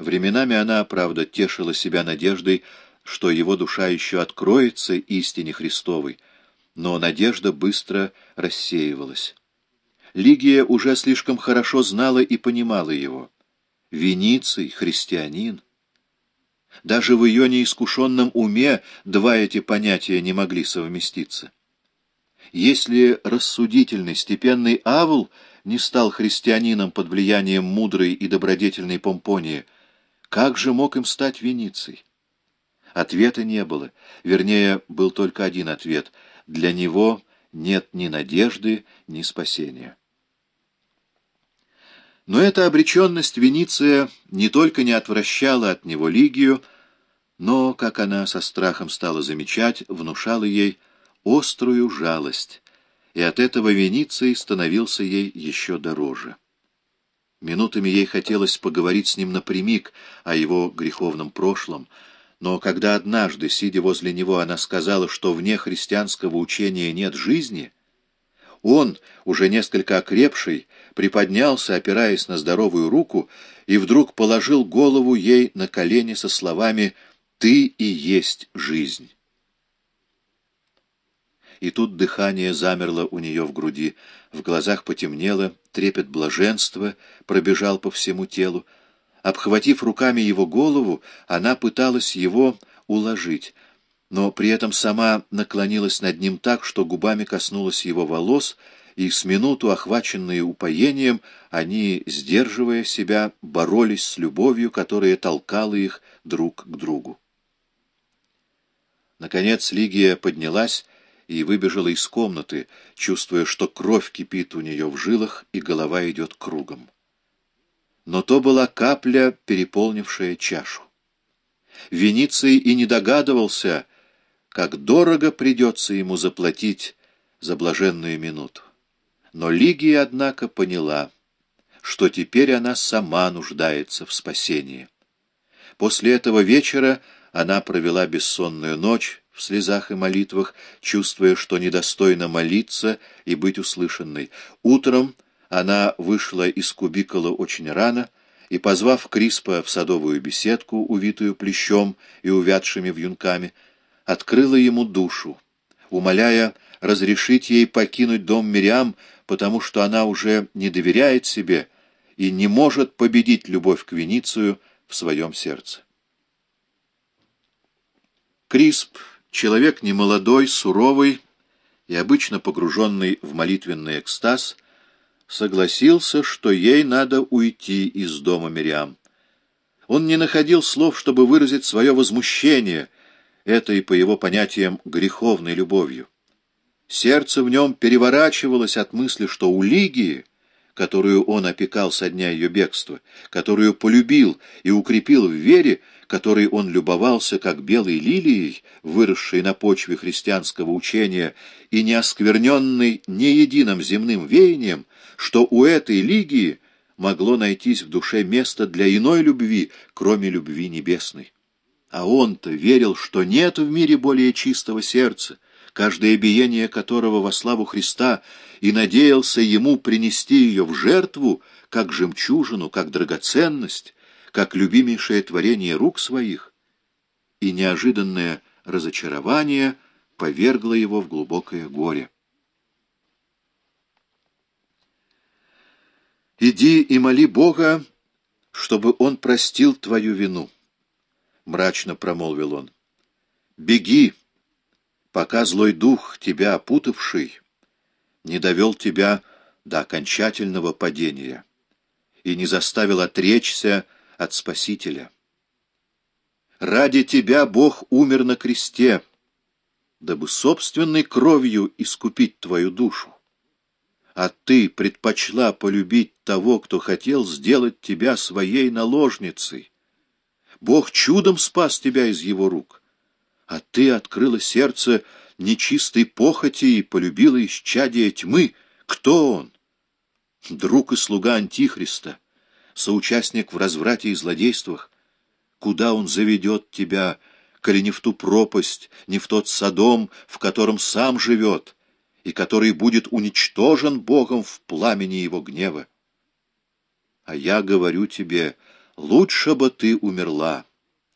Временами она, правда, тешила себя надеждой, что его душа еще откроется истине Христовой, но надежда быстро рассеивалась. Лигия уже слишком хорошо знала и понимала его. Вениций, христианин. Даже в ее неискушенном уме два эти понятия не могли совместиться. Если рассудительный, степенный Авл не стал христианином под влиянием мудрой и добродетельной Помпонии, как же мог им стать Вениций? Ответа не было. Вернее, был только один ответ. Для него нет ни надежды, ни спасения. Но эта обреченность Вениция не только не отвращала от него Лигию, но, как она со страхом стала замечать, внушала ей острую жалость, и от этого Вениций становился ей еще дороже. Минутами ей хотелось поговорить с ним напрямик о его греховном прошлом, но когда однажды, сидя возле него, она сказала, что вне христианского учения нет жизни, он, уже несколько окрепший, приподнялся, опираясь на здоровую руку, и вдруг положил голову ей на колени со словами «Ты и есть жизнь». И тут дыхание замерло у нее в груди, в глазах потемнело, трепет блаженства пробежал по всему телу. Обхватив руками его голову, она пыталась его уложить, но при этом сама наклонилась над ним так, что губами коснулась его волос, и с минуту, охваченные упоением, они, сдерживая себя, боролись с любовью, которая толкала их друг к другу. Наконец Лигия поднялась и выбежала из комнаты, чувствуя, что кровь кипит у нее в жилах и голова идет кругом. Но то была капля, переполнившая чашу. Вениций и не догадывался, как дорого придется ему заплатить за блаженную минуту. Но Лигия, однако, поняла, что теперь она сама нуждается в спасении. После этого вечера она провела бессонную ночь в слезах и молитвах, чувствуя, что недостойно молиться и быть услышанной. Утром она вышла из кубикула очень рано и, позвав Криспа в садовую беседку, увитую плещом и увядшими вьюнками, открыла ему душу, умоляя разрешить ей покинуть дом Мириам, потому что она уже не доверяет себе и не может победить любовь к Веницию в своем сердце. Крисп, человек немолодой, суровый и обычно погруженный в молитвенный экстаз, согласился, что ей надо уйти из дома Мириам. Он не находил слов, чтобы выразить свое возмущение этой, по его понятиям, греховной любовью. Сердце в нем переворачивалось от мысли, что у Лигии которую он опекал со дня ее бегства, которую полюбил и укрепил в вере, которой он любовался как белой лилией, выросшей на почве христианского учения и не оскверненной ни единым земным веянием, что у этой лигии могло найтись в душе место для иной любви, кроме любви небесной. А он-то верил, что нет в мире более чистого сердца, каждое биение которого во славу Христа, и надеялся ему принести ее в жертву, как жемчужину, как драгоценность, как любимейшее творение рук своих. И неожиданное разочарование повергло его в глубокое горе. «Иди и моли Бога, чтобы Он простил твою вину», — мрачно промолвил он. «Беги!» пока злой дух, тебя опутавший, не довел тебя до окончательного падения и не заставил отречься от Спасителя. Ради тебя Бог умер на кресте, дабы собственной кровью искупить твою душу. А ты предпочла полюбить того, кто хотел сделать тебя своей наложницей. Бог чудом спас тебя из его рук а ты открыла сердце нечистой похоти и полюбила исчадие тьмы. Кто он? Друг и слуга Антихриста, соучастник в разврате и злодействах. Куда он заведет тебя, коли не в ту пропасть, не в тот садом, в котором сам живет, и который будет уничтожен Богом в пламени его гнева? А я говорю тебе, лучше бы ты умерла.